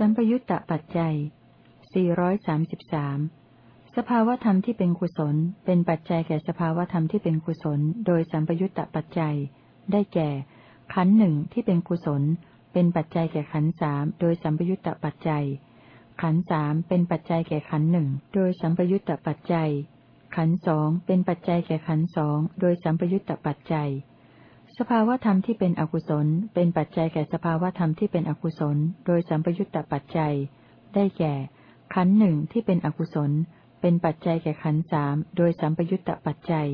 สัมปยุตตปัจจัย 433 สภาวธรรมที่เป็นกุศล เป็นปัจจัยแก่สภาวธรรมที่เป็นกุศล โดยสัมปยุตตปัจจัย ได้แก่ ขันหนึ่งที่เป็นกุศล เป็นปัจจัยแก่ขันสามโดยสัมปยุตตปัจจัย ขันสามเป็นปัจจัยแก่ขันหนึ่งโดยสัมปยุตตปัจจัย ขันสองเป็นปัจจัยแก่ขันสองโดยสัมปยุตตปัจจัย สภาวธรรมที่เป็นอกุศล เป็นปัจจัยแก่สภาวธรรมที่เป็นอกุศล โดยสัมปยุตตปัจจัย ได้แก่ ขันหนึ่งที่เป็นอกุศล เป็นปัจจัยแก่ขันสามโดยสัมปยุตตปัจจัย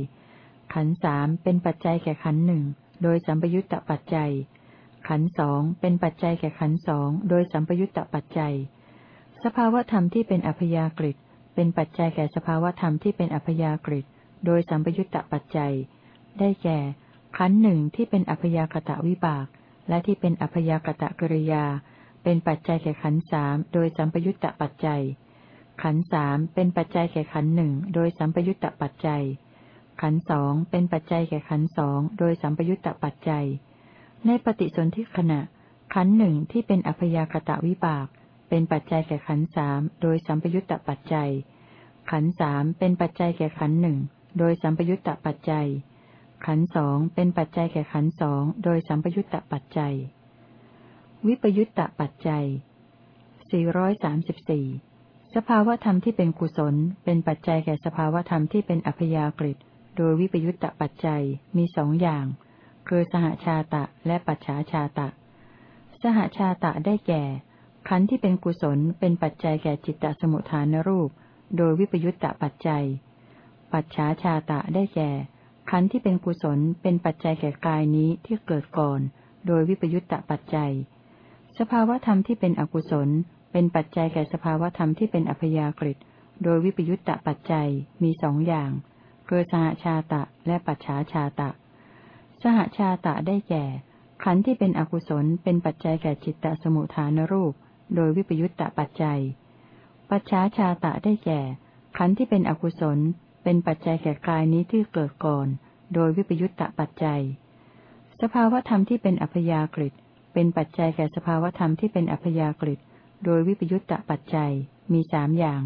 ขันสามเป็นปัจจัยแก่ขันหนึ่งโดยสัมปยุตตปัจจัย ขันสองเป็นปัจจัยแก่ขันสองโดยสัมปยุตตปัจจัย สภาวธรรมที่เป็นอัพยากฤิเป็นปัจจัยแก่สภาวธรรมที่เป็นอัพยากฤิโดยสัมปยุตตปัจจัย ได้แก่ ขันหนึ่งที่เป็นอัพยากตะวิบาก และที่เป็นอัพยากตะกริยา เป็นปัจจัยแก่ขันสามโดยสัมปยุตตะปัจจัย ขันสามเป็นปัจจัยแก่ขันหนึ่งโดยสัมปยุตตะปัจจัย ขันสองเป็นปัจจัยแก่ขันสองโดยสัมปยุตตะปัจจัย ในปฏิสนธิขณะ ขันหนึ่งที่เป็นอัพยากตะวิบาก เป็นปัจจัยแก่ขันสามโดยสัมปยุตตะปัจจัย ขันสามเป็นปัจจัยแก่ขันหนึ่งโดยสัมปยุตตะปัจจัย ขันสองเป็นปัจจัยแก่ขันสองโดยสัมปยุตตปัจจัย วิปยุตตปัจจัย 434 สภาวธรรมที่เป็นกุศล เป็นปัจจัยแก่สภาวธรรมที่เป็นอัพยากฤิโดยวิปยุตตปัจจัยมีสองอย่าง คือสหชาตะและปัจฉาชาตะ สหชาตะได้แก่ ขันธ์ที่เป็นกุศลเป็นปัจจัยแก่จิตตสมุทฐานรูป โดยวิปยุตตปัจจัย ปัจฉาชาตะได้แก่ ขันธ์ที่เป็นกุศลเป็นปัจจัยแก่กายนี้ที่เกิดก่อน โดยวิปยุตตะปัจจัย สภาวธรรมที่เป็นอกุศล เป็นปัจจัยแก่สภาวธรรมที่เป็นอัพยากฤิโดยวิปยุตตะปัจจัยมีสองอย่างคือสหชาตะและปัจฉาชาตะ สหชาตะได้แก่ ขันธ์ที่เป็นอกุศลเป็นปัจจัยแก่จิตตสมุทฐานรูป โดยวิปยุตตะปัจจัย ปัจฉาชาตะได้แก่ ขันธ์ที่เป็นอกุศล เป็นปัจจัยแก่กายนี้ที่เกิดก่อน โดยวิปยุตตะปัจจัย สภาวธรรมที่เป็นอัพยากฤิเป็นปัจจัยแก่สภาวธรรมที่เป็นอัพยากฤิโดยวิปยุตตะปัจจัยมีสามอย่าง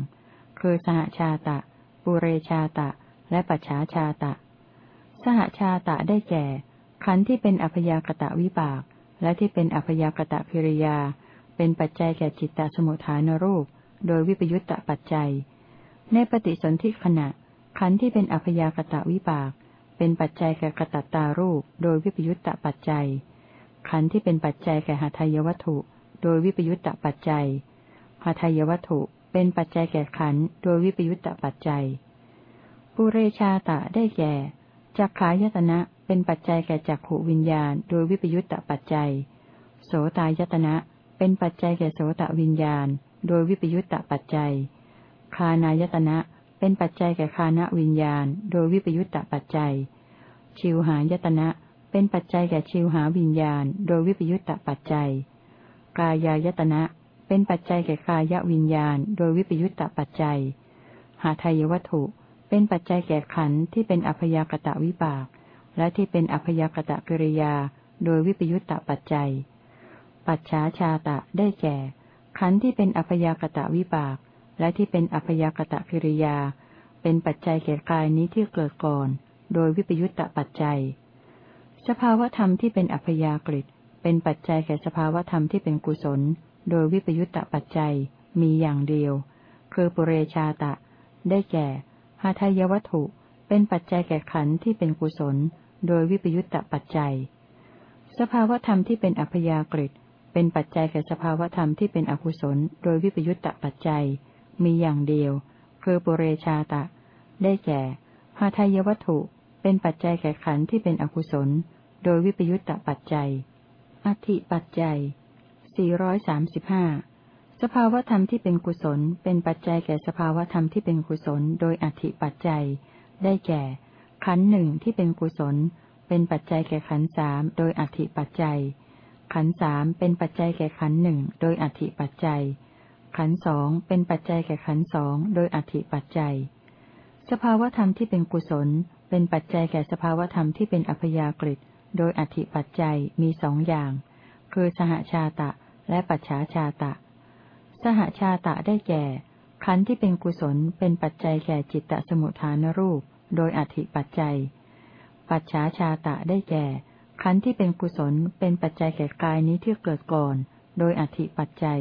คือสหชาตะ ปุเรชาตะ และปัจฉาชาตะ สหชาตะได้แก่ ขันธ์ที่เป็นอัพยากตะวิบาก และที่เป็นอัพยากตะพิริยา เป็นปัจจัยแก่จิตตสมุทฐานรูป โดยวิปยุตตะปัจจัย ในปฏิสนธิขณะ ขันธ์ที่เป็นอัพยากตะวิบาก เป็นปัจจัยแก่กระตัตตารูป โดยวิปยุตตะปัจจัย ขันธ์ที่เป็นปัจจัยแก่หาทายวัตถุ โดยวิปยุตตะปัจจัยหาทายวัตถุเป็นปัจจัยแก่ขันธ์โดยวิปยุตตะปัจจัยปุเรชาตะได้แก่จักขายตนะเป็นปัจจัยแก่จักขวิญญาณ โดยวิปยุตตะปัจจัย โสตายตนะเป็นปัจจัยแก่โสตวิญญาณ โดยวิปยุตตะปัจจัย คานายตนะเเป็นปัจจัยแก่คานวิญญาณ โดยวิปยุตตปัจจัย ชิวหายตนะ เป็นปัจจัยแก่ชิวหาวิญญาณ โดยวิปยุตตปัจจัย กายายตนะ เป็นปัจจัยแก่กายวิญญาณ โดยวิปยุตตปัจจัย หาทายวัตถุ เป็นปัจจัยแก่ขันธ์ที่เป็นอัพยากตะวิบาก และที่เป็นอัพยากตะกิริยา โดยวิปยุตตปัจจัย ปัจฉาชาตะได้แก่ ขันธ์ที่เป็นอัพยากตะวิบาก และที่เป็นอัพยากตะกิริยา เป็นปัจจัยแก่กายนี้ที่เกิดก่อน โดยวิปยุตตะปัจจัย สภาวธรรมที่เป็นอัพยากฤิเป็นปัจจัยแก่สภาวธรรมที่เป็นกุศล โดยวิปยุตตะปัจจัยมีอย่างเดียว คือปุเรชาตะ ได้แก่หาทายวัตถุ เป็นปัจจัยแก่ขันธ์ที่เป็นกุศล โดยวิปยุตตะปัจจัย สภาวธรรมที่เป็นอัพยากฤิเป็นปัจจัยแก่สภาวธรรมที่เป็นอกุศล โดยวิปยุตตะปัจจัย มีอย่างเดียว คือปุเรชาตะ ได้แก่หาทายวัตถุ เป็นปัจจัยแก่ขันธ์ที่เป็นอกุศล โดยวิปยุตตปัจจัย อธิปัจจัย 435 สภาวธรรมที่เป็นกุศล เป็นปัจจัยแก่สภาวธรรมที่เป็นกุศล โดยอธิปัจจัย ได้แก่ ขันธ์หนึ่งที่เป็นกุศล เป็นปัจจัยแก่ขันธ์สามโดยอธิปัจจัย ขันธ์สามเป็นปัจจัยแก่ขันธ์หนึ่งโดยอธิปัจจัย ขันสองเป็นปัจจัยแก่ขันสองโดยอธิปัจจัย สภาวธรรมที่เป็นกุศล เป็นปัจจัยแก่สภาวธรรมที่เป็นอัพยากฤิโดยอธิปัจจัยมีสองอย่าง คือสหชาตะและปัจฉาชาตะหชาตะได้แก่ ขันธ์ที่เป็นกุศลเป็นปัจจัยแก่จิตตสมุทฐานรูป โดยอธิปัจจัย ปัจฉาชาตะได้แก่ ขันธ์ที่เป็นกุศลเป็นปัจจัยแก่กายนี้ที่เกิดก่อน โดยอธิปัจจัย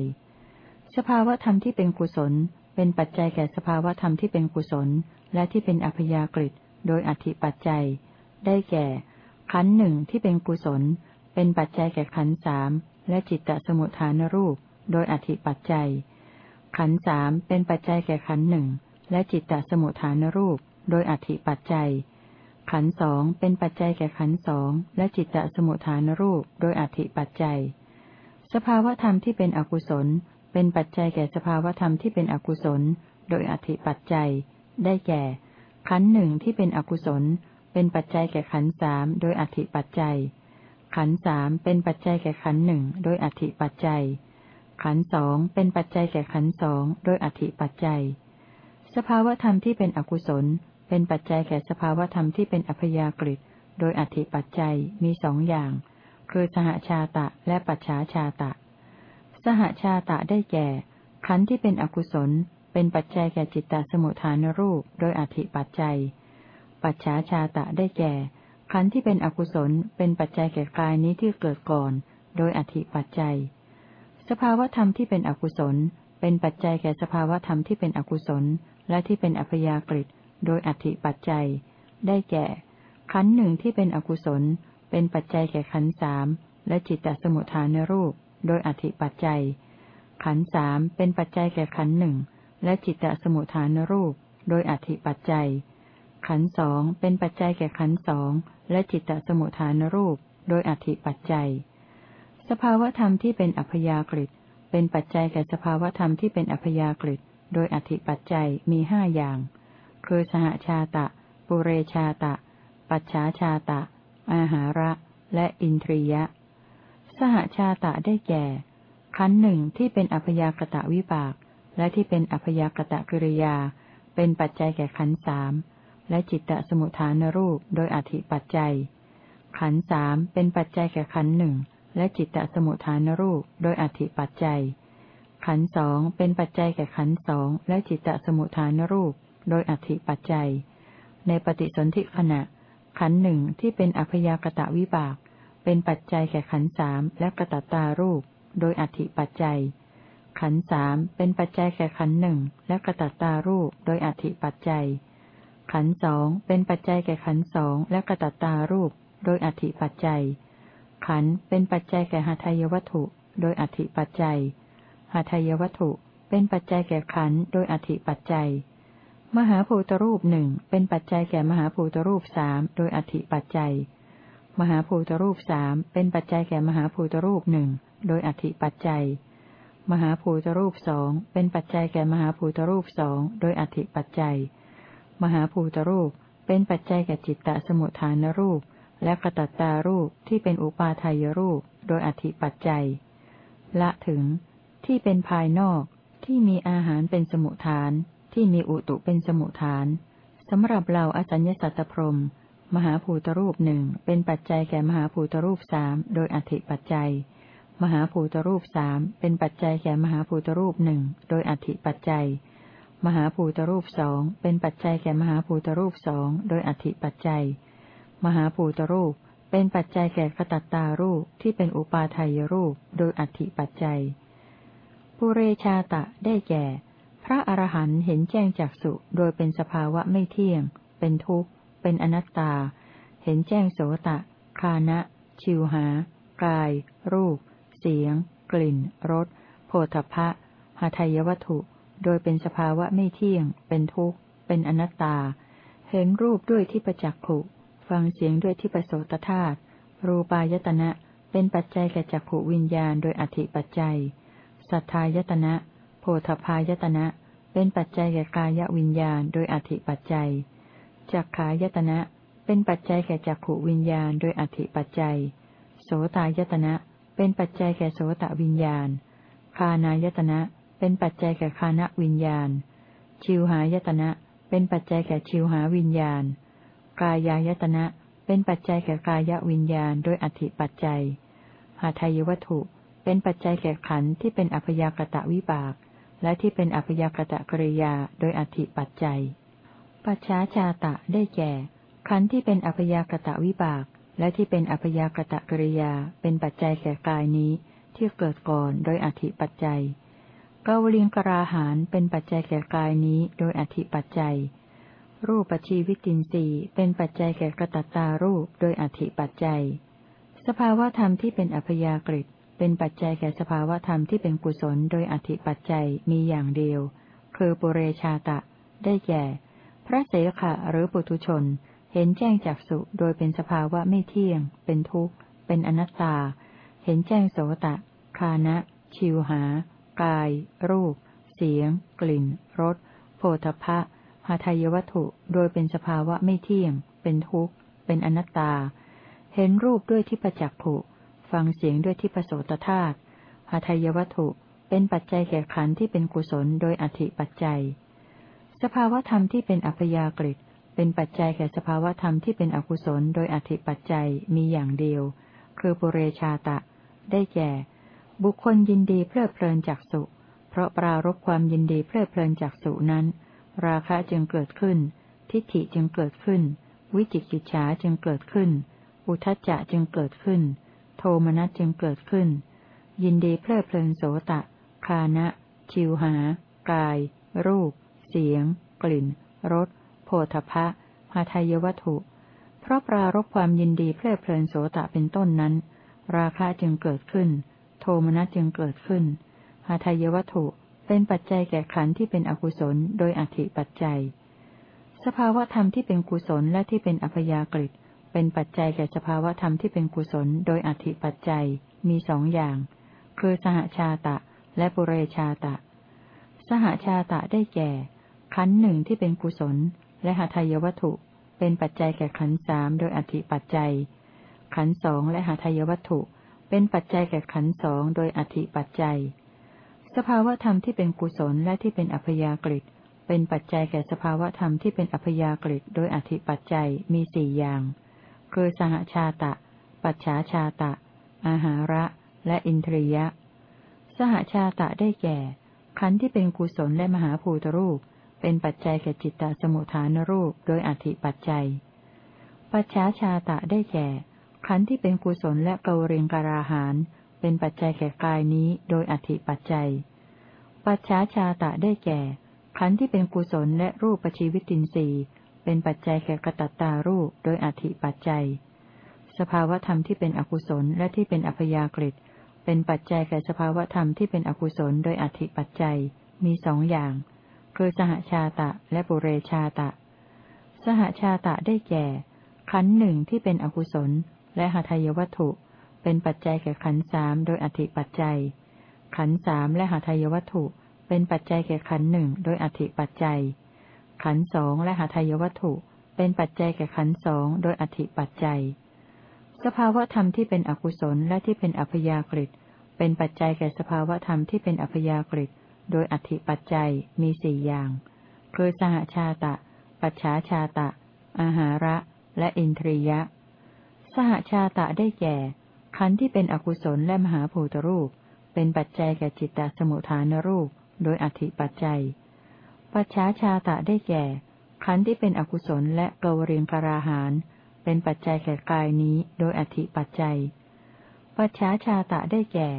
สภาวธรรมที่เป็นกุศล เป็นปัจจัยแก่สภาวธรรมที่เป็นกุศล และที่เป็นอัพยากฤิโดยอธิปัจจัย ได้แก่ ขันหนึ่งที่เป็นกุศล เป็นปัจจัยแก่ขันสามและจิตตสมุทฐานรูป โดยอธิปัจจัย ขันสามเป็นปัจจัยแก่ขันหนึ่งและจิตตสมุทฐานรูป โดยอธิปัจจัย ขันสองเป็นปัจจัยแก่ขันสองและจิตตสมุทฐานรูป โดยอธิปัจจัย สภาวธรรมที่เป็นอกุศล เป็นปัจจัยแก่สภาวธรรมที่เป็นอกุศล โดยอธิปัจจัย ได้แก่ ขันหนึ่งที่เป็นอกุศล เป็นปัจจัยแก่ขันสามโดยอธิปัจจัย ขันสามเป็นปัจจัยแก่ขันหนึ่งโดยอธิปัจจัย ขันสองเป็นปัจจัยแก่ขันสองโดยอธิปัจจัย สภาวธรรมที่เป็นอกุศล เป็นปัจจัยแก่สภาวธรรมที่เป็นอัพยากฤิโดยอธิปัจจัยมีสองอย่าง คือสหชาตะและปัจฉาชาตะ สหชาตะได้แก่ ขันธ์ที่เป็นอกุศล เป็นปัจจัยแก่จิตตสมุทฐานรูป โดยอธิปัจจัย ปัจฉาชาตะได้แก่ ขันธ์ที่เป็นอกุศล เป็นปัจจัยแก่กายนี้ที่เกิดก่อน โดยอธิปัจจัย สภาวธรรมที่เป็นอกุศล เป็นปัจจัยแก่สภาวธรรมที่เป็นอกุศล และที่เป็นอัพยากฤิโดยอธิปัจจัย ได้แก่ ขันธ์หนึ่งที่เป็นอกุศล เป็นปัจจัยแก่ขันธ์สามและจิตตสมุทฐานรูป โดยอธิปัจจัย ขันธ์สามเป็นปัจจัยแก่ขันธ์หนึ่งและจิตตสมุทฐานรูป โดยอธิปัจจัย ขันธ์สองเป็นปัจจัยแก่ขันธ์สองและจิตตสมุทฐานรูป โดยอธิปัจจัย สภาวธรรมที่เป็นอัพยากฤิเป็นปัจจัยแก่สภาวธรรมที่เป็นอัพยากฤิโดยอธิปัจจัยมีห้าอย่าง คือสหชาตะ ปุเรชาตะ ปัจฉาชาตะ อาหาระ และอินทรียะ สหชาตะได้แก่ ขันหนึ่งที่เป็นอัพยากตะวิบาก และที่เป็นอัพยากตะกิริยา เป็นปัจจัยแก่ขันสามและจิตตสมุทฐานรูปโดยอธิปัจจัย ขันสามเป็นปัจจัยแก่ขันหนึ่งและจิตตสมุทฐานรูปโดยอธิปัจจัย ขันสองเป็นปัจจัยแก่ขันสองและจิตตสมุทฐานรูปโดยอธิปัจจัย ในปฏิสนธิขณะ ขันหนึ่งที่เป็นอัพยากตะวิบาก เป็นปัจจัยแก่ขันสามและกระตัตารูป โดยอธิปัจจัย ขันสามเป็นปัจจัยแก่ขันหนึ่งและกระตัตารูป โดยอธิปัจจัย ขันสองเป็นปัจจัยแก่ขันสองและกระตัตตารูป โดยอธิปัจจัย ขันเป็นปัจจัยแก่หาทายวัตถุ โดยอธิปัจจัยหาทายวัตถุเป็นปัจจัยแก่ขันโดยอธิปัจจัย มหาภูตรูปหนึ่งเป็นปัจจัยแก่มหาภูตรูปสามโดยอธิปัจจัย มหาภูตรูปสามเป็นปัจจัยแก่มหาภูตรูปหนึ่งโดยอธิปัจจัย มหาภูตรูปสองเป็นปัจจัยแก่มหาภูตรูปสองโดยอธิปัจจัย มหาภูตรูปเป็นปัจจัยแก่จิตตสมุทฐานรูป และกตัตตารูปที่เป็นอุปาทายรูป โดยอธิปัจจัย ละถึง ที่เป็นภายนอกที่มีอาหารเป็นสมุทฐาน ที่มีอุตุเป็นสมุทฐานสำหรับเราอสัญญสัตตพรม มหาภูตรูปหนึ่งเป็นปัจจัยแก่มหาภูตรูปสามโดยอธิปัจจัย มหาภูตรูปสามเป็นปัจจัยแก่มหาภูตรูปหนึ่งโดยอธิปัจจัย มหาภูตรูปสองเป็นปัจจัยแก่มหาภูตรูปสองโดยอธิปัจจัย มหาภูตรูปเป็นปัจจัยแก่ขตัตตารูปที่เป็นอุปาทายรูปโดยอธิปัจจัยปุเรชาตะได้แก่ พระอรหันต์เห็นแจ้งจากสุโดยเป็นสภาวะไม่เที่ยง เป็นทุกข์ เป็นอนัตตา เห็นแจ้งโสตะ คานะ ชิวหา กาย รูป เสียง กลิ่น รส โผฏฐะหาทายวัตถุ โดยเป็นสภาวะไม่เที่ยง เป็นทุกข์ เป็นอนัตตา เห็นรูปด้วยที่ประจักขุ ฟังเสียงด้วยที่ประโสตธาตุ รูปายตนะ เป็นปัจจัยแก่จักขุวิญญาณโดยอธิปัจจัย สัทธายตนะ โพธพายตนะ เป็นปัจจัยแก่กายวิญญาณโดยอธิปัจจัย จักขายตนะ เป็นปัจจัยแก่จักขวิญญาณ โดยอธิปัจจัย โสตายตนะ เป็นปัจจัยแก่โสตวิญญาณ คานายตนะ เป็นปัจจัยแก่คานวิญญาณ ชิวหายตนะ เป็นปัจจัยแก่ชิวหาวิญญาณ กายายตนะ เป็นปัจจัยแก่กายวิญญาณ โดยอธิปัจจัย หาทายวัตถุ เป็นปัจจัยแก่ขันธ์ที่เป็นอัพยากตะวิบาก และที่เป็นอัพยากตะกริยา โดยอธิปัจจัย ปัจฉาชาตะได้แก่ ขันธ์ที่เป็นอัพยากตะวิบาก และที่เป็นอัพยากตะกริยาเป็นปัจจัยแก่กายนี้ ที่เกิดก่อนโดยอธิปัจจัยกาวลิงกราหานเป็นปัจจัยแก่กายนี้โดยอธิปัจจัย รูปปัจชีวิตินทรีย์เป็นปัจจัยแก่กระตัตตารูปโดยอธิปัจจัย สภาวธรรมที่เป็นอัพยากฤิเป็นปัจจัยแก่สภาวธรรมที่เป็นกุศลโดยอธิปัจจัยมีอย่างเดียว คือปุเรชาตะ ได้แก่ พระเสขะหรือปุถุชน เห็นแจ้งจากสุโดยเป็นสภาวะไม่เที่ยง เป็นทุกข์ เป็นอนัตตา เห็นแจ้งโสตะ คานะ ชิวหา กาย รูป เสียง กลิ่น รส โผฏฐะหาทายวัตถุ โดยเป็นสภาวะไม่เที่ยง เป็นทุกข์ เป็นอนัตตา เห็นรูปด้วยที่ประจักขุฟังเสียงด้วยที่ประโสตธาตุหาทายวัตถุ เป็นปัจจัยแก่ขันธ์ที่เป็นกุศลโดยอธิปัจจัย สภาวธรรมที่เป็นอัพยากฤิเป็นปัจจัยแก่สภาวธรรมที่เป็นอกุศลโดยอธิปัจจัยมีอย่างเดียว คือปุเรชาตะ ได้แก่ บุคคลยินดีเพลิดเพลินจากสุ เพราะปรารบความยินดีเพลิดเพลินจากสุนั้น ราคะจึงเกิดขึ้น ทิฏฐิจึงเกิดขึ้น วิจิกิจฉาจึงเกิดขึ้น อุทจจะจึงเกิดขึ้น โทมนัสจึงเกิดขึ้น ยินดีเพลิดเพลินโสตะ คานะ ชิวหา กาย รูป เสียง กลิ่น รส โผฏฐะหาทายวัตถุ เพราะปรารบความยินดีเพลิดเพลินโสตะเป็นต้นนั้น ราคะจึงเกิดขึ้น โทมนัสจึงเกิดขึ้นหาทายวัตถุเป็นปัจจัยแก่ขันธ์ที่เป็นอกุศล โดยอธิปัจจัย สภาวธรรมที่เป็นกุศลและที่เป็นอัพยากฤิเป็นปัจจัยแก่สภาวธรรมที่เป็นกุศล โดยอธิปัจจัยมีสองอย่าง คือสหชาตะและปุเรชาตะ สหชาตะได้แก่ ขันหนึ่งที่เป็นกุศล และหาทายวัตถุ เป็นปัจจัยแก่ขันสามโดยอธิปัจจัย ขันสองและหาทายวัตถุ เป็นปัจจัยแก่ขันสองโดยอธิปัจจัย สภาวธรรมที่เป็นกุศลและที่เป็นอัพยากฤิเป็นปัจจัยแก่สภาวธรรมที่เป็นอัพยากฤิโดยอธิปัจจัยมีสี่อย่าง คือสหชาตะ ปัจฉาชาตะ อาหาระ และอินทรียะ สหชาตะได้แก่ ขันธ์ที่เป็นกุศลและมหาภูตรูป เป็นปัจจัยแก่จิตตสมุทฐานรูปโดยอธิปัจจัย ปัจฉาชาตะได้แก่ ขันธ์ที่เป็นกุศลและเกวเรงการาหารเป็นปัจจัยแก่กายนี้โดยอธิปัจจัย ปัจฉาชาตะได้แก่ ขันธ์ที่เป็นกุศลและรูปปชีวิตินทรีย์เป็นปัจจัยแก่กระตัตตารูปโดยอธิปัจจัย สภาวธรรมที่เป็นอกุศลและที่เป็นอัพยากฤิเป็นปัจจัยแก่สภาวธรรมที่เป็นอกุศลโดยอธิปัจจัย มีสองอย่าง คือสหชาตะและปุเรชาตะ สหชาตะได้แก่ ขันหนึ่งที่เป็นอกุศล และหาทายวัตถุ เป็นปัจจัยแก่ขันสามโดยอธิปัจจัย ขันสามและหาทายวัตถุ เป็นปัจจัยแก่ขันหนึ่งโดยอธิปัจจัย ขันสองและหาทายวัตถุ เป็นปัจจัยแก่ขันสองโดยอธิปัจจัย สภาวธรรมที่เป็นอกุศลและที่เป็นอัพยากฤิเป็นปัจจัยแก่สภาวธรรมที่เป็นอัพยากฤิ โดยอธิปัจจัยมีสี่อย่าง คือสหชาตะ ปัจฉาชาตะ อาหาระ และอินทรียะ สหชาตะได้แก่ ขันธ์ที่เป็นอกุศลและมหาภูตรูป เป็นปัจจัยแก่จิตตสมุทฐานรูป โดยอธิปัจจัย ปัจฉาชาตะได้แก่ ขันธ์ที่เป็นอกุศลและเกวเรียงกราหานเป็นปัจจัยแก่กายนี้ โดยอธิปัจจัย ปัจฉาชาตะได้แก่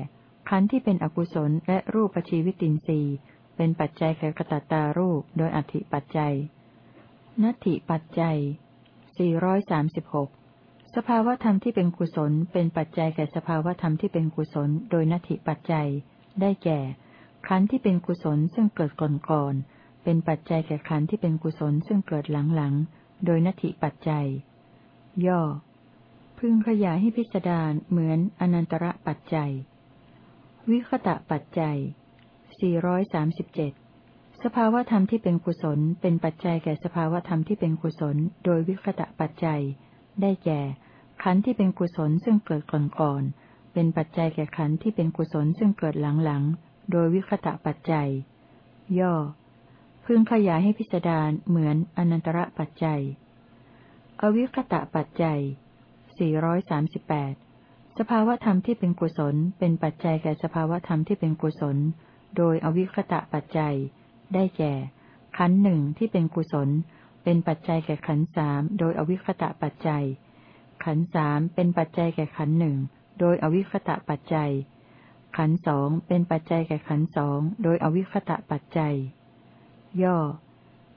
ขันธ์ที่เป็นอกุศลและรูปชีวิตินทรีย์ เป็นปัจจัยแก่กตัตตารูปโดยอธิปัจจัย นัตถิปัจจัย 436 สภาวธรรมที่เป็นกุศล เป็นปัจจัยแก่สภาวธรรมที่เป็นกุศล โดยนัตถิปัจจัย ได้แก่ ขันธ์ที่เป็นกุศลซึ่งเกิดก่อนก่อนเป็นปัจจัยแก่ขันธ์ที่เป็นกุศลซึ่งเกิดหลังหลังโดยนัตถิปัจจัย ย่อ พึงขยายให้พิสดารเหมือนอนันตระปัจจัย วิคตะปัจจัย 437 สภาวธรรมที่เป็นกุศล เป็นปัจจัยแก่สภาวธรรมที่เป็นกุศล โดยวิคตะปัจจัย ได้แก่ ขันธ์ที่เป็นกุศลซึ่งเกิดก่อนก่อน เป็นปัจจัยแก่ขันธ์ที่เป็นกุศลซึ่งเกิดหลังหลัง โดยวิคตะปัจจัย ย่อ พึงขยายให้พิสดารเหมือนอนันตระปัจจัย อวิคตะปัจจัย 438 สภาวธรรมที่เป็นกุศล เป็นปัจจัยแก่สภาวธรรมที่เป็นกุศล โดยอวิคตะปัจจัย ได้แก่ ขันหนึ่งที่เป็นกุศล เป็นปัจจัยแก่ขันสามโดยอวิคตะปัจจัย ขันสามเป็นปัจจัยแก่ขันหนึ่งโดยอวิคตะปัจจัย ขันสองเป็นปัจจัยแก่ขันสองโดยอวิคตะปัจจัย ย่อ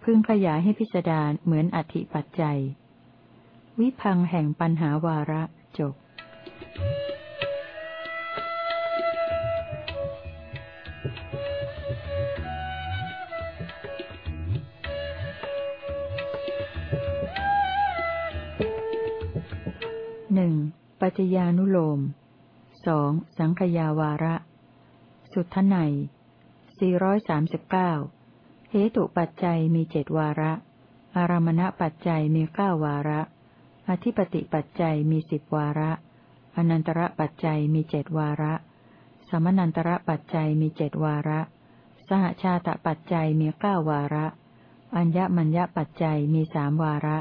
พึงขยายให้พิจารณาเหมือนอธิปัจจัย วิพังแห่งปัญหาวาระจบ หนึ่งปัจญานุโลมสองสังขยาวาระ สุทไนสี่ร้อยสามสิบเก้าเหตุปัจจัยมีเจ็ดวาระ อารมณปัจจัยมีเก้าวาระ อธิปติปัจจัยมีสิบวาระ อนันตระปัจจัยมีเจ็ดวาระ สมนันตระปัจจัยมีเจ็ดวาระ สหชาตปัจจัยมีเก้าวาระ อัญญมัญญปัจจัยมีสามวาระ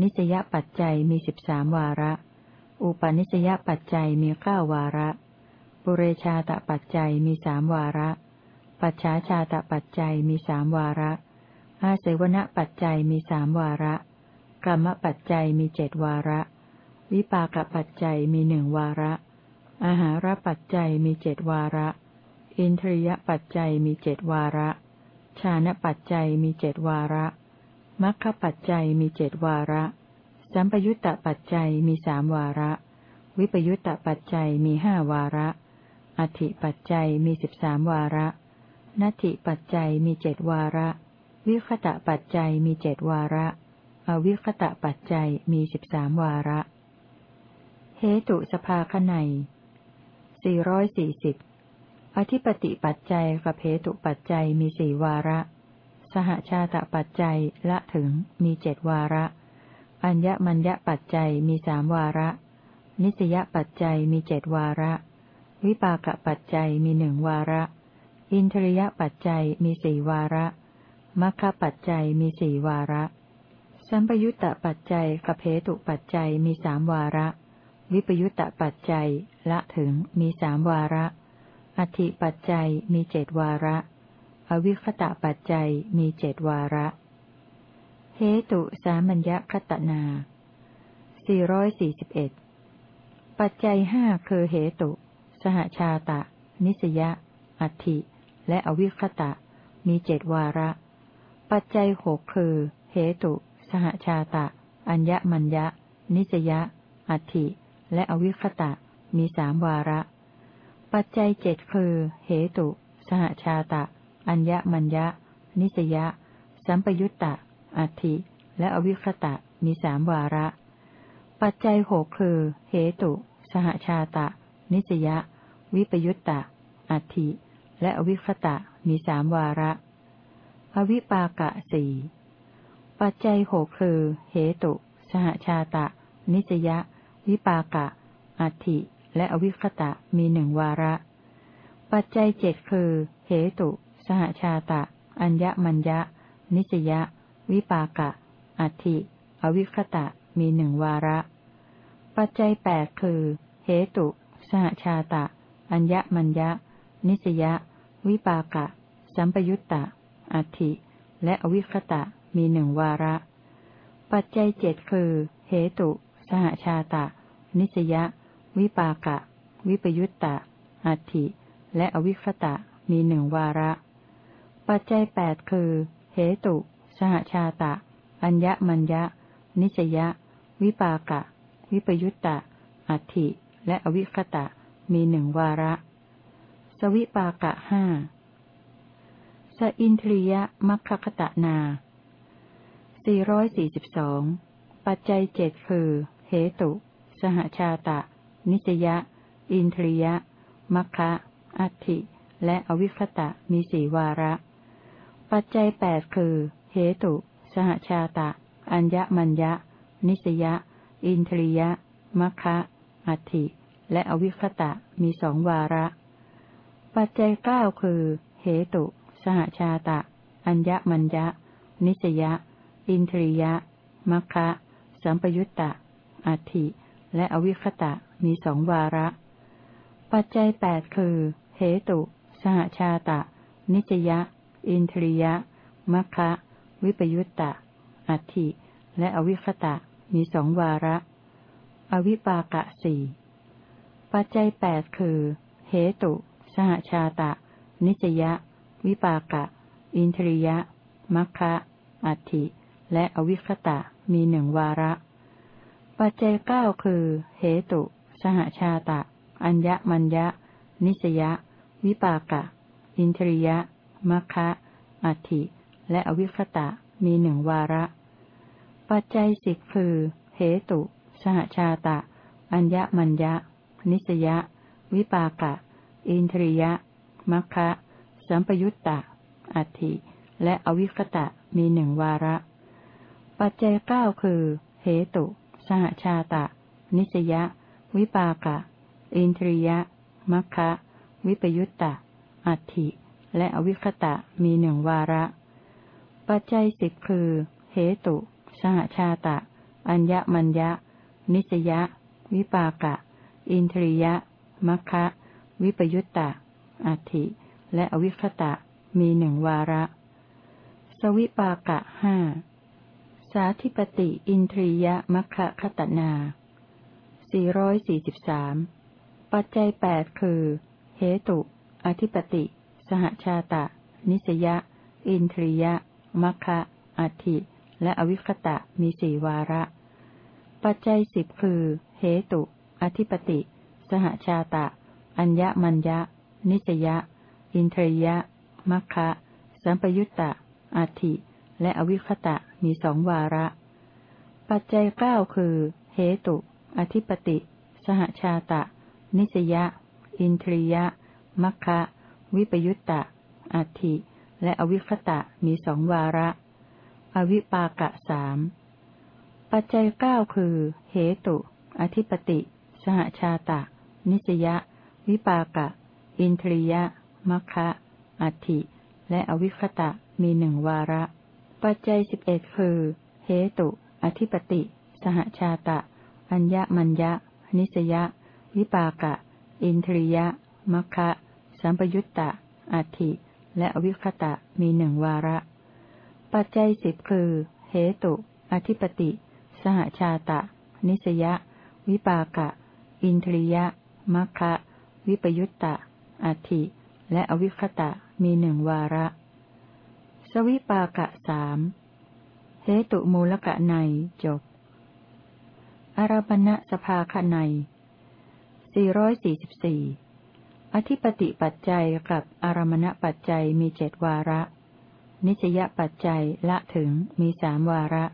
นิสยปัจจัยมีสิบสามวาระ อุปนิสยปัจจัยมีเก้าวาระ ปุเรชาตปัจจัยมีสามวาระ ปัจฉาชาตปัจจัยมีสามวาระ อาเสวนปัจจัยมีสามวาระกรรมปัจจัยมีเจดวาระ วิปากปัจจัยมีหนึ่งวาระ อาหารปัจจัยมีเจดวาระ อินทรียปัจจัยมีเจดวาระ ชานะปัจจัยมีเจดวาระมัคคปัจจัยมีเจดวาระ สัมปยุตตปัจจัยมีสามวาระ วิปยุตตปัจจัยมีห้าวาระ อธิปัจจัยมีสิบสามวาระนัตถิปัจจัยมีเจดวาระ วิคตะปัจจัยมีเจดวาระ อวิคตะปัจจัยมีสิบสามวาระ เหตุสภาขไนสี่ร้อยสี่สิบอธิปติปัจจัยกับเหตุปัจจัยมีสี่วาระ สหชาตปัจจัยละถึงมีเจ็ดวาระ อัญญมัญญปัจจัยมีสามวาระ นิสยปัจจัยมีเจ็ดวาระ วิปากปัจจัยมีหนึ่งวาระ อินทริยปัจจัยมีสี่วาระมัคคปัจจัยมีสี่วาระ สัมปยุตตปัจจัยกับเหตุปัจจัยมีสามวาระ วิปยุตตปัจจัยละถึงมีสามวาระ อธิปัจจัยมีเจดวาระ อวิคตะปัจจัยมีเจดวาระ เหตุสามัญญคตนา 441 ปัจจัยห้าคือเหตุ สหชาตะ นิสยะ อัติและอวิคตะ มีเจดวาระ ปัจจัยหกคือ เหตุ สหชาตะ อัญญมัญญะ นิสยะ อัติ และอวิคตะ มีสามวาระ ปัจจัยเจ็ดคือ เหตุ สหชาตะ อัญญมัญญะ นิสยะ สัมปยุตตะ อัติและอวิคตะ มีสามวาระ ปัจจัยหกคือ เหตุ สหชาตะ นิสยะ วิปยุตตะ อัติและอวิคตะ มีสามวาระ อวิปากะสี่ปัจจัยหกคือ เหตุ สหชาตะ นิสยะ วิปากะ อัติและอวิคตะมีหนึ่งวาระ ปัจจัยเจ็ดคือ เหตุ สหชาตะ อัญญมัญญะ นิสยะ วิปากะ อัติอวิคตะมีหนึ่งวาระ ปัจจัยแปดคือ เหตุ สหชาตะ อัญญมัญญะ นิสยะ วิปากะ สัมปยุตตะ อัติและอวิคตะมีหนึ่งวาระ ปัจจัยเจ็ดคือ เหตุ สหชาตะ นิสยะ วิปากะ วิปยุตตะ อัติและอวิคตะ มีหนึ่งวาระ ปัจจัยแปดคือ เหตุ สหชาตะ อัญญมัญญะ นิสยะ วิปากะ วิปยุตตะ อัติและอวิคตะ มีหนึ่งวาระ สวิปากะห้าสอินทรียมัคคตะนาสี่ร้อยสี่สิบสองปัจจัยเจ็ดคือ เหตุ สหชาตะ นิสยะ อินทรียะ มัคคะอัติและอวิคตะมีสี่วาระ ปัจจัยแปดคือ เหตุ สหชาตะ อัญญมัญญะ นิสยะ อินทรียะ มัคคะอัติและอวิคตะมีสองวาระ ปัจจัยเก้าคือ เหตุ สหชาตะ อัญญมัญญะ นิสยะ อินทรียะ มัคคะ สัมปยุตตะ อัติและอวิคตะมีสองวาระ ปัจจัยแปดคือ เหตุ สหชาตะ นิจยะ อินทรียะ มัคคะวิปยุตตะ อัติและอวิคตะมีสองวาระ อวิปากะสี่ปัจจัยแปดคือ เหตุ สหชาตะ นิจยะ วิปากะ อินทรียะ มัคคะอัติและอวิคตะมีหนึ่งวาระ ปัจเจเก้าคือ เหตุ สหชาตะ อัญญมัญญะ นิสยะ วิปากะ อินทรียะมัคคะอัตถิ และอวิคตะ มีหนึ่งวาระ ปัจจัยสิบคือ เหตุ สหชาตะ อัญญมัญญะ นิสยะ วิปากะ อินทรียะมัคคะสัมปยุตตะ อัตถิ และอวิคตะ มีหนึ่งวาระ ปัจจัยเก้าคือ เหตุ สหชาตะ นิสยะ วิปากะ อินทรียะ มัคคะ วิปยุตตะ อัตถิ และอวิคตะมีหนึ่งวาระ ปัจจัยสิบคือ เหตุ สหชาตะ อัญญมัญญะ นิสยะ วิปากะ อินทรียะ มัคคะ วิปยุตตะ อัตถิ และอวิคตะมีหนึ่งวาระ สวิปากะห้าาธิปติอินทรียะมัคคะคตนาสี่ร้อยสี่สิบสามปัจจัยแปดคือ เหตุ อธิปติ สหชาตะ นิสยะ อินทรียะมัคคะอัติและอวิคตะมีสี่วาระ ปัจจัยสิบคือ เหตุ อธิปติ สหชาตะ อัญญมัญญะ นิสยะ อินทรียะมัคคะ สัมปยุตตะอัติและอวิคตะ มีสองวาระ ปัจจัยเก้าคือ เหตุ อธิปติ สหชาตะ นิสยะ อินทรียะ มัคคะวิปยุตตะ อัตถิ และอวิคตะมีสองวาระ อวิปากะสาม ปัจจัยเก้าคือ เหตุ อธิปติ สหชาตะ นิสยะ วิปากะ อินทรียะ มัคคะอัตถิ และอวิคตะมีหนึ่งวาระ ปัจจัยสิบเอ็ดคือ เหตุ อธิปติ สหชาตะ อัญญมัญญะ นิสยะ วิปากะ อินทรียะ มัคคะสัมปยุตตะ อัตถิและอวิคตะ มีหนึ่งวาระ ปัจจัยสิบคือ เหตุ อธิปติ สหชาตะ นิสยะ วิปากะ อินทรียะ มัคคะ วิปยุตตะ อัตถิและอวิคตะ มีหนึ่งวาระ สวิปากะสามเหตุมูลกะในจบ อารบณะสภาคในสี่ร้อยสี่สิบสี่อธิปติปัจจัยกับอารมณปัจจัยมีเจ็ดวาระ นิสยปัจจัยละถึงมีสามวาระ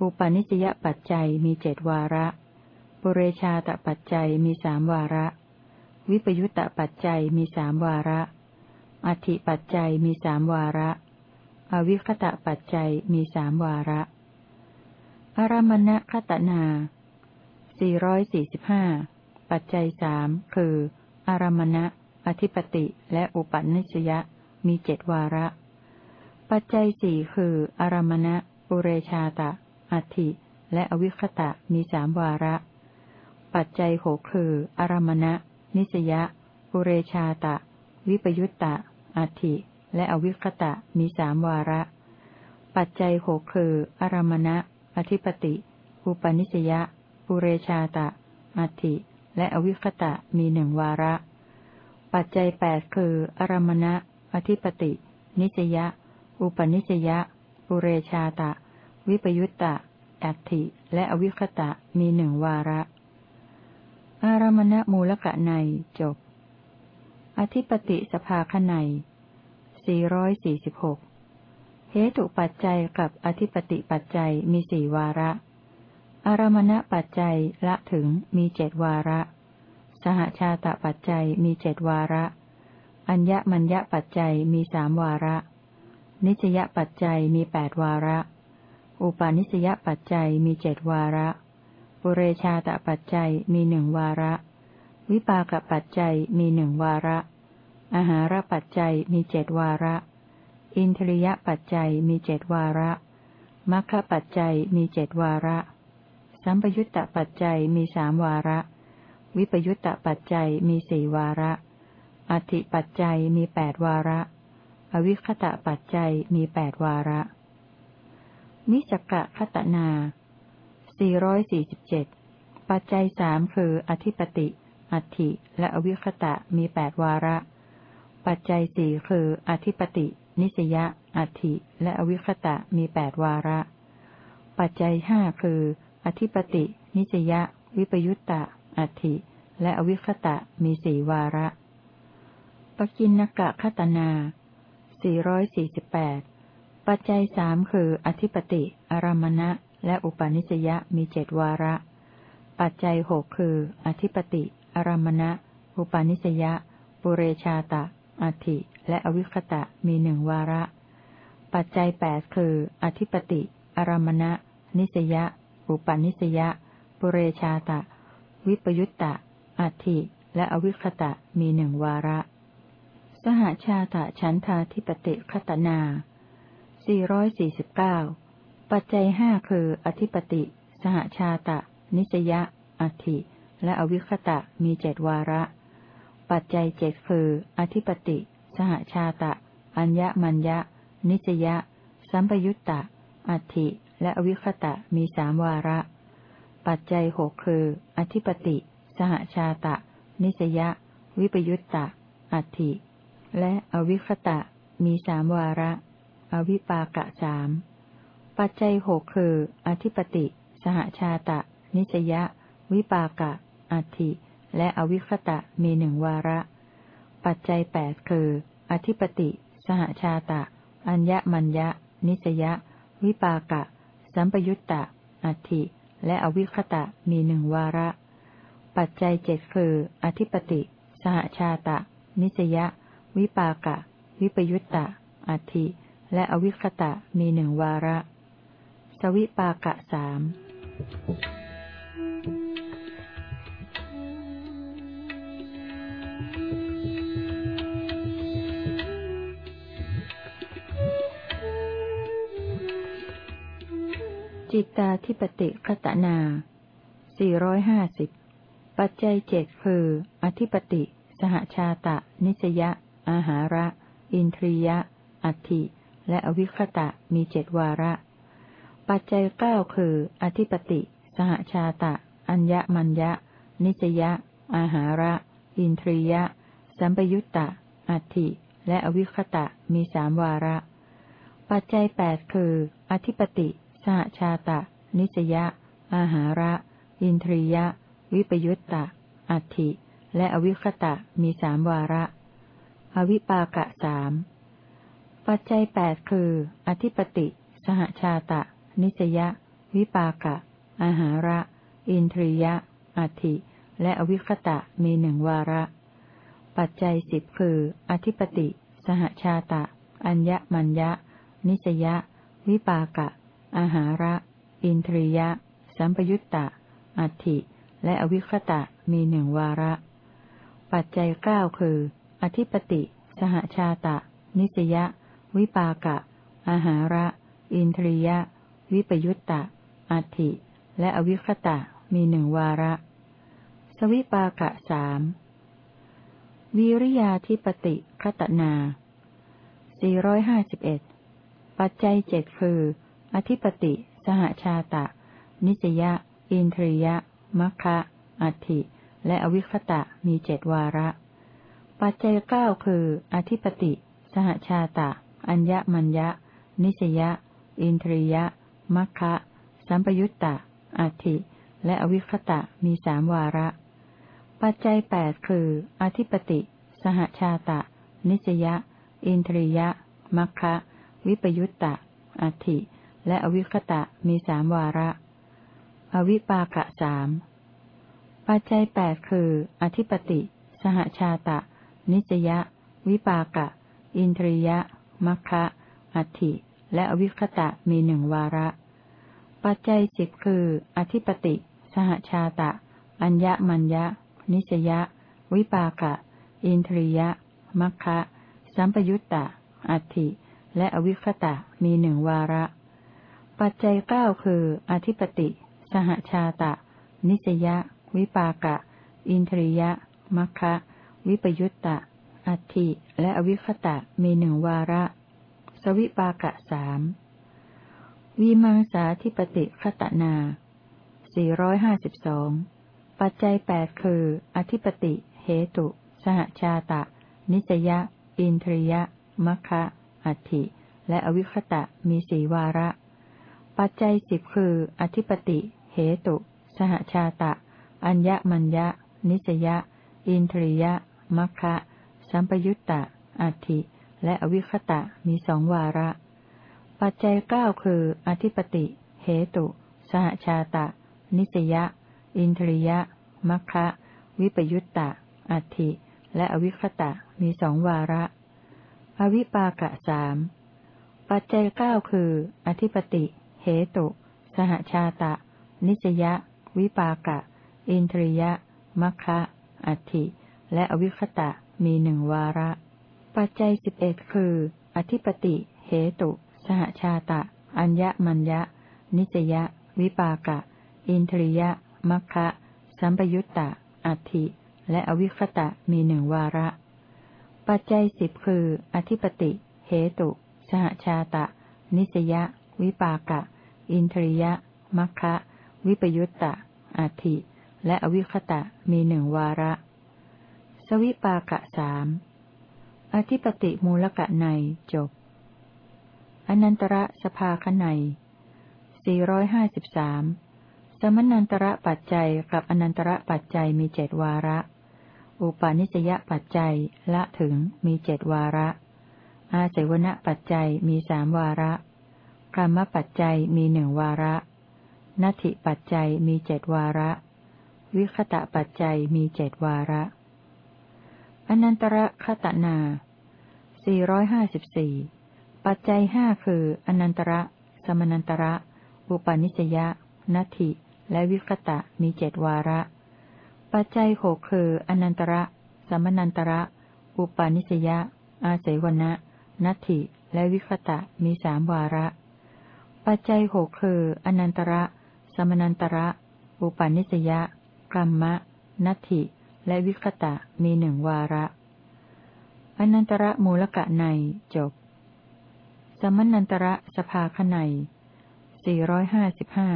อุปนิสยปัจจัยมีเจ็ดวาระ ปุเรชาตปัจจัยมีสามวาระ วิปยุตตปัจจัยมีสามวาระ อธิปัจจัยมีสามวาระ อวิคตะปัจจัยมีสามวาระ อารมณคตนาสี่ร้อยสี่สิบห้าปัจจัยสามคือ อารมณะ อธิปติ และอุปนิสยมีเจ็ดวาระ ปัจจัยสี่คือ อารมณะ ปุเรชาตะ อัติและอวิคตะมีสามวาระ ปัจจัยหกคือ อารมณะ นิสยะ ปุเรชาตะ วิปยุตตะอัติ และอวิคตะมีสามวาระ ปัจจัยหกคือ อารมณะ อธิปติ อุปนิสยะ ปุเรชาตะ อัติและอวิคตะมีหนึ่งวาระ ปัจจัยแปดคือ อารมณะ อธิปติ นิสยะ อุปนิสยะ ปุเรชาตะ วิปยุตตะ อัติและอวิคตะมีหนึ่งวาระ อารมณะมูลกะในจบ อธิปติสภาคใน สี่ร้อยสี่สิบหกเหตุปัจจัยกับอธิปติปัจจัยมีสี่วาระ อารมณปัจจัยละถึงมีเจ็ดวาระ สหชาตปัจจัยมีเจ็ดวาระ อัญญมัญญปัจจัยมีสามวาระ นิจยปัจจัยมีแปดวาระ อุปาณิสยปัจจัยมีเจ็ดวาระ ปุเรชาตปัจจัยมีหนึ่งวาระ วิปากปัจจัยมีหนึ่งวาระ อาหารปัจจัยมีเจ็ดวาระ อินทริยปัจจัยมีเจ็ดวาระมัคคปัจจัยมีเจ็ดวาระ สัมปยุตตปัจจัยมีสามวาระ วิปยุตตปัจจัยมีสี่วาระ อธิปัจจัยมีแปดวาระ อวิคตะปัจจัยมีแปดวาระ นิสกะคตนา447 ปัจจัยสามคือ อธิปติ อัติและอวิคตะมีแปดวาระ ปัจจัยสี่คือ อธิปติ นิสยะ อัติและอวิคตะมีแปดวาระ ปัจจัยห้าคือ อธิปติ นิสยะ วิปยุตตะ อัติและอวิคตะมีสี่วาระ ปกินนกะคตนา 448 ปัจจัยสามคือ อธิปติ อารมณะ และอุปาณิสยมีเจดวาระ ปัจจัยหกคือ อธิปติ อารมณะ อุปาณิสยปุเรชาตะ อัติและอวิคตะมีหนึ่งวาระ ปัจจัยแปดคือ อธิปติ อารมณะ นิสยอุปาณิสยปุเรชาตะ วิปยุตตะอัติและอวิคตะมีหนึ่งวาระ สหชาตะฉันทาธิปติคตนา 449 ปัจจัยห้าคือ อธิปติ สหชาตะ นิสยะอัติและอวิคตะมีเจดวาระ ปัจจัยเจ็ดคือ อธิปติ สหชาตะ อัญญมัญญะ นิสยะ สัมปยุตตะ อัติ และอวิคตะมีสามวาระ ปัจจัยหกคือ อธิปติ สหชาตะ นิสยะ วิปยุตตะ อัติและอวิคตะ มีสามวาระ อวิปากะสามปัจจัยหกคือ อธิปติ สหชาตะ นิสยะ วิปากะ อัติ และอวิคตะมีหนึ่งวาระ ปัจจัยแปดคือ อธิปติ สหชาตะ อัญญมัญญะ นิสยะ วิปากะ สัมปยุตตะ อัติและอวิคตะมีหนึ่งวาระ ปัจจัยเจ็ดคือ อธิปติ สหชาตะ นิสยะ วิปากะ วิปยุตตะ อัติและอวิคตะมีหนึ่งวาระ สวิปากะสาม จิตตาธิปติคตนาสี่ร้อยห้าสิบปัจจัยเจ็ดคือ อธิปติ สหชาตะ นิสยะ อาหาระ อินทรียะ อัตถิและอวิคตะมีเจ็ดวาระ ปัจจัยเก้าคือ อธิปติ สหชาตะ อัญญมัญญะ นิสยะ อาหาระ อินทรียะ สัมปยุตตะ อัตถิและอวิคตะมีสามวาระ ปัจจัยแปดคือ อธิปติ สหชาตะ นิสยะ อาหาระ อินทรียะ วิปยุตตะ อัตถิ และอวิคตะมีสามวาระ อวิปากะสามปัจจัยแปดคือ อธิปติ สหชาตะ นิสยะ วิปากะ อาหาระ อินทรียะ อัติและอวิคตะมีหนึ่งวาระ ปัจจัยสิบคือ อธิปติ สหชาตะ อัญญมัญญะ นิสยะ วิปากะ อาหาระ อินทรียะ สัมปยุตตะ อัติและอวิคตะมีหนึ่งวาระ ปัจจัยเก้าคือ อธิปติ สหชาตะ นิสยะ วิปากะ อาหาระ อินทรียะ วิปยุตตะ อัติและอวิคตะมีหนึ่งวาระ สวิปากะสามวิริยาธิปติคตนาสี่ร้อยห้าสิบเอ็ดปัจจัยเจ็ดคือ อธิปติ สหชาตะ นิสยะ อินทรียะ มัคคะอัติและอวิคตะมีเจ็ดวาระ ปัจจัยเก้าคือ อธิปติ สหชาตะ อัญญมัญญะ นิสยะ อินทรียะ มัคคะ สัมปยุตตะ อัติและอวิคตะมีสามวาระ ปัจจัยแปดคือ อธิปติ สหชาตะ นิสยะ อินทรียะ มัคคะ วิปยุตตะ อัติ และอวิคตะมีสามวาระ อวิปากะสามปัจจัยแปดคือ อธิปติ สหชาตะ นิสยะ วิปากะ อินทรียะ มัคคะอัติ และอวิคตะมีหนึ่งวาระ ปัจจัยสิบคือ อธิปติ สหชาตะ อัญญมัญญะ นิสยะ วิปากะ อินทรียะ มัคคะ สัมปยุตตะอัติ และอวิคตะมีหนึ่งวาระ ปัจจัยเก้าคือ อธิปติ สหชาตะ นิสยะ วิปากะ อินทรียะ มัคคะวิปยุตตะ อัตถิและอวิคตะมีหนึ่งวาระ สวิปากะสามวิมังสาธิปติคตนาสี่ร้อยห้าสิบสองปัจจัยแปดคือ อธิปติ เหตุ สหชาตะ นิสยะ อินทริยะ มัคคะ อัตถิ และอวิคตะมีสี่วาระ ปัจจัยสิบคือ อธิปติ เหตุ สหชาตะ อัญญมัญญะ นิสยะ อินทริยะ มัคคะสัมปยุตตะ อัตถิและอวิคตะ มีสองวาระ ปัจจัยเก้าคือ อธิปติ เหตุ สหชาตะ นิสยะ อินทริยะ มัคคะวิปยุตตะ อัตถิและอวิคตะ มีสองวาระ อวิปากะสามปัจจัยเก้าคือ อธิปติ เหตุ สหชาตะ นิสยะ วิปากะ อินทริยะ มัคคะอัตถิ และอวิคตะ มีหนึ่งวาระ ปัจจัยสิบเอ็ดคือ อธิปติ เหตุ สหชาตะ อัญญมัญญะ นิสยะ วิปากะ อินทริยะ มัคคะสัมปยุตตะ อัตถิ และอวิคตะ มีหนึ่งวาระ ปัจจัยสิบคือ อธิปติ เหตุ สหชาตะ นิสยะ วิปากะ อินทริยะ มัคคะ วิปยุตตะอัติและอวิคตะมีหนึ่งวาระ สวิปากะสามอธิปติมูลกะในจบ อนันตระสภาคในสี่ร้อยห้าสิบสามสมนันตระปัจจัยกับอนันตระปัจจัยมีเจดวาระ อุปาณิสยปัจจัยละถึงมีเจดวาระ อาศัยวณปัจจัยมีสามวาระ กรรมปัจจัยมีหนึ่งวาระนัตถิปัจจัยมีเจดวาระ วิคตะปัจจัยมีเจดวาระอนันตระคตนาสี่ร้อยห้าสิบสี่ปัจจัยห้าคือ อนันตระ สมนันตระ อุปาณิสยนัตถิ และวิคตะมีเจดวาระ ปัจจัยหกคือ อนันตระ สมนันตระ อุปาณิสยาอาศัยวนะนัตถิ และวิคตะมีสามวาระ ปัจจัยหกคือ อนันตระ สมนันตระ อุปาณิสยกรรมะ นัตถิ และวิคตะมีหนึ่งวาระ อนันตระมูลกะในจบ สมนันตระสภาคในสี่ร้อยห้าสิบห้า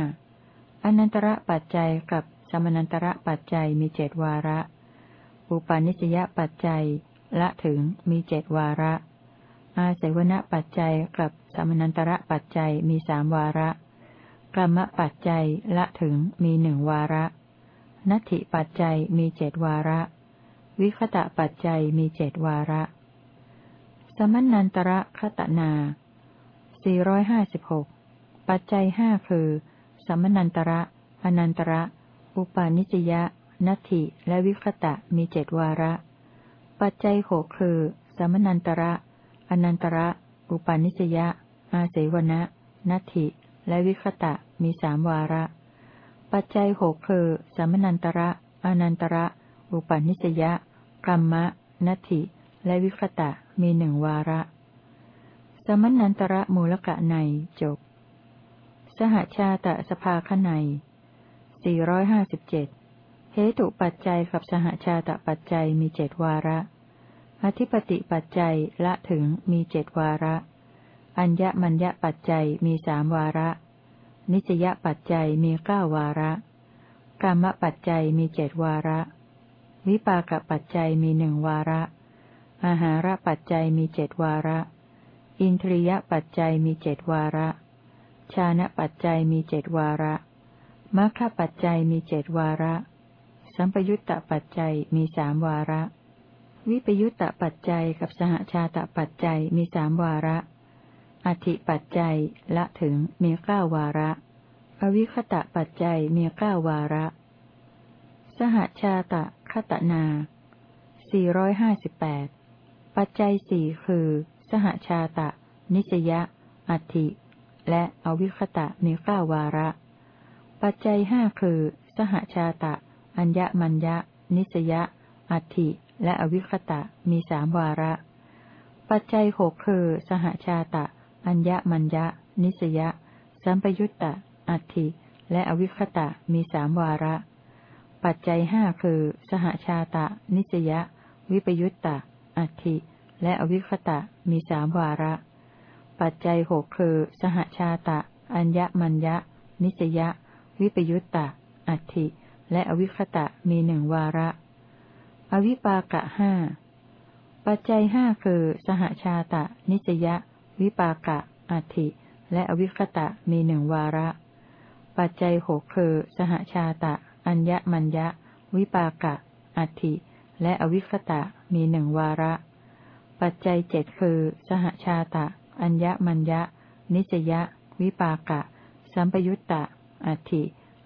อนันตระปัจจัยกับสมนันตระปัจจัยมีเจดวาระ อุปาณิสยปัจจัย ละถึงมีเจดวาระ อาศัยวณปัจจัยกับสมนันตระปัจจัยมีสามวาระกรรมปัจจัยละถึงมีหนึ่งวาระ นัตถิปัจจัยมีเจดวาระ วิคตะปัจจัยมีเจดวาระ สมนันตระคตนาสี่ร้อยห้าสิบหกปัจจัยห้าคือสัมนันตระอนันตระ อุปาณิสยนัตถิ และวิคตะมีเจดวาระ ปัจจัยหกคือสัมมนันตระ อนันตระ อุปาณิสยอาเสวนะนัตถิ และวิคตะ มีสามวาระ ปัจจัยหกคือสัมนันตระ อนันตระ อุปาณิสยกรรมะ นัตถิ และวิคตะ มีหนึ่งวาระ สมนันตระมูลกะในจบ สหชาตะสภาคในสี่ร้อยห้าสิบเจ็ดเหตุปัจจัยกับสหชาตะปัจจัยมีเจดวาระ อธิปติปัจจัยละถึงมีเจดวาระ อัญญมัญญปัจจัยมีสามวาระ นิจยปัจจัยมีเก้าวาระกรรมปัจจัยมีเจดวาระ วิปากปัจจัยมีหนึ่งวาระ อาหารปัจจัยมีเจดวาระ อินทรียปัจจัยมีเจดวาระ ชานะปัจจัยมีเจดวาระมรรคปัจจัยมีเจดวาระ สัมปยุตตปัจจัยมีสามวาระ วิปยุตตปัจจัยกับสหชาตปัจจัยมีสามวาระ อธิปัจจัยละถึงมีเก้าวาระ อวิคตะปัจจัยมีเก้าวาระ สหชาตะคตนาสี่ร้อยห้าสิบแปดปัจจัยสี่คือ สหชาตะ นิสยะ อธิและอวิคตะมีเก้าวาระ ปัจจัยห้าคือ สหชาตะ อัญญมัญญะ นิสยะอัตถิ และอวิคตะมีสามวาระ ปัจจัยหกคือ สหชาตะ อัญญมัญญะ นิสยะ สัมปยุตตะ อัตถิ และอวิคตะมีสามวาระ ปัจจัยห้าคือ สหชาตะ นิสยะ วิปยุตตะ อัตถิ และอวิคตะมีสามวาระ ปัจจัยหกคือ สหชาตะ อัญญมัญญะ นิสยะ วิปยุตตะ อัตถิ และอวิคตะมีหนึ่งวาระ อวิปากะห้าปัจจัยห้าคือ สหชาตะ นิสยะ วิปากะอัตถิและอวิคตะมีหนึ่งวาระ ปัจจัยหกคือ สหชาตะ อัญญมัญญะ วิปากะอัตถิและอวิคตะมีหนึ่งวาระ ปัจจัยเจ็ดคือ สหชาตะ อัญญมัญญะ นิสยะ วิปากะ สัมปยุตตะอัตถิ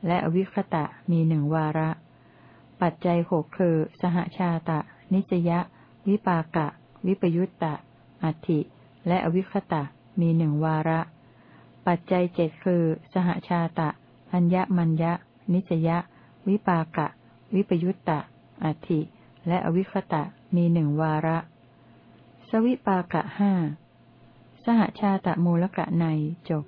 และอวิคตะมีหนึ่งวาระ ปัจจัยหกคือ สหชาตะ นิสยะ วิปากะ วิปยุตตะ อัติ และอวิคตะ มีหนึ่งวาระ ปัจจัยเจ็ดคือ สหชาตะ อัญญมัญญะ นิสยะ วิปากะ วิปยุตตะ อัติ และอวิคตะ มีหนึ่งวาระ สวิปากะห้า สหชาตะมูลกะในจบ